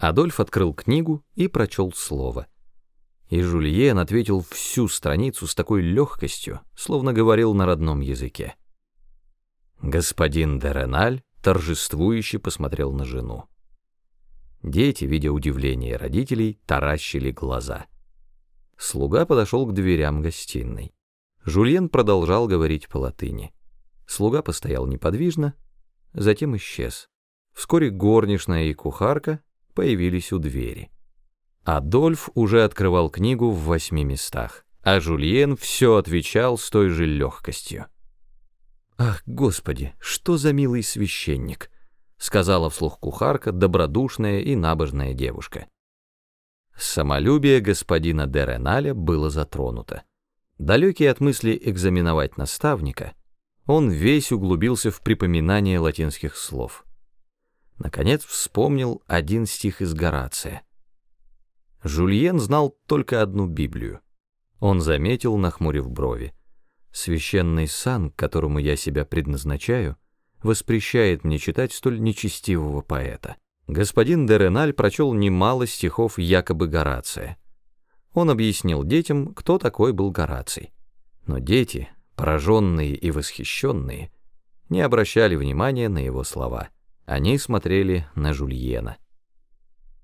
Адольф открыл книгу и прочел слово. И Жульен ответил всю страницу с такой легкостью, словно говорил на родном языке. Господин Дереналь торжествующе посмотрел на жену. Дети, видя удивление родителей, таращили глаза. Слуга подошел к дверям гостиной. Жульен продолжал говорить по латыни. Слуга постоял неподвижно, затем исчез. Вскоре горничная и кухарка появились у двери. Адольф уже открывал книгу в восьми местах, а Жульен все отвечал с той же легкостью. «Ах, Господи, что за милый священник!» — сказала вслух кухарка, добродушная и набожная девушка. Самолюбие господина Дереналя было затронуто. Далекий от мысли экзаменовать наставника, он весь углубился в припоминание латинских слов. Наконец вспомнил один стих из Горация. Жульен знал только одну Библию. Он заметил, нахмурив брови. Священный сан, которому я себя предназначаю, воспрещает мне читать столь нечестивого поэта. Господин Дереналь прочел немало стихов якобы Горация. Он объяснил детям, кто такой был Гораций. Но дети, пораженные и восхищенные, не обращали внимания на его слова. Они смотрели на Жульена.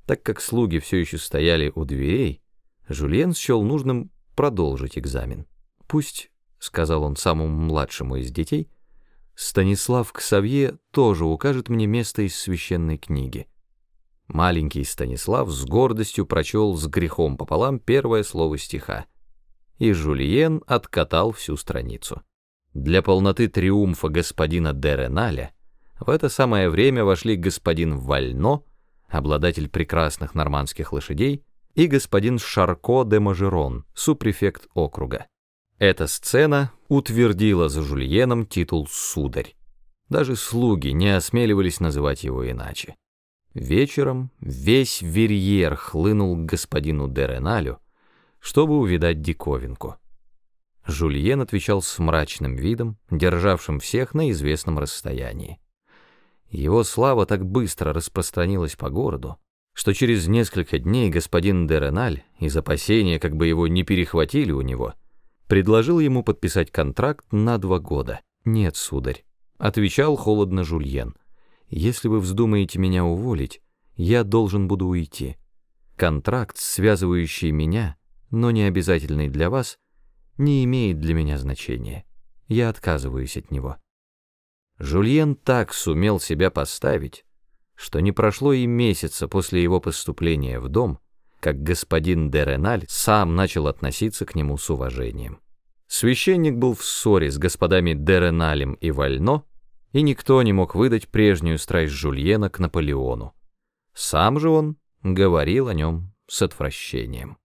Так как слуги все еще стояли у дверей, Жульен счел нужным продолжить экзамен. Пусть — сказал он самому младшему из детей, — «Станислав Ксавье тоже укажет мне место из священной книги». Маленький Станислав с гордостью прочел с грехом пополам первое слово стиха, и Жульен откатал всю страницу. Для полноты триумфа господина Дереналя в это самое время вошли господин Вально, обладатель прекрасных нормандских лошадей, и господин Шарко де Мажерон, супрефект округа. Эта сцена утвердила за Жульеном титул «сударь». Даже слуги не осмеливались называть его иначе. Вечером весь Верьер хлынул к господину Дереналю, чтобы увидать диковинку. Жульен отвечал с мрачным видом, державшим всех на известном расстоянии. Его слава так быстро распространилась по городу, что через несколько дней господин Дереналь, из опасения, как бы его не перехватили у него, — предложил ему подписать контракт на два года. «Нет, сударь», — отвечал холодно Жульен. «Если вы вздумаете меня уволить, я должен буду уйти. Контракт, связывающий меня, но не обязательный для вас, не имеет для меня значения. Я отказываюсь от него». Жульен так сумел себя поставить, что не прошло и месяца после его поступления в дом, как господин Дереналь сам начал относиться к нему с уважением. Священник был в ссоре с господами Дереналем и Вально, и никто не мог выдать прежнюю страсть Жульена к Наполеону. Сам же он говорил о нем с отвращением.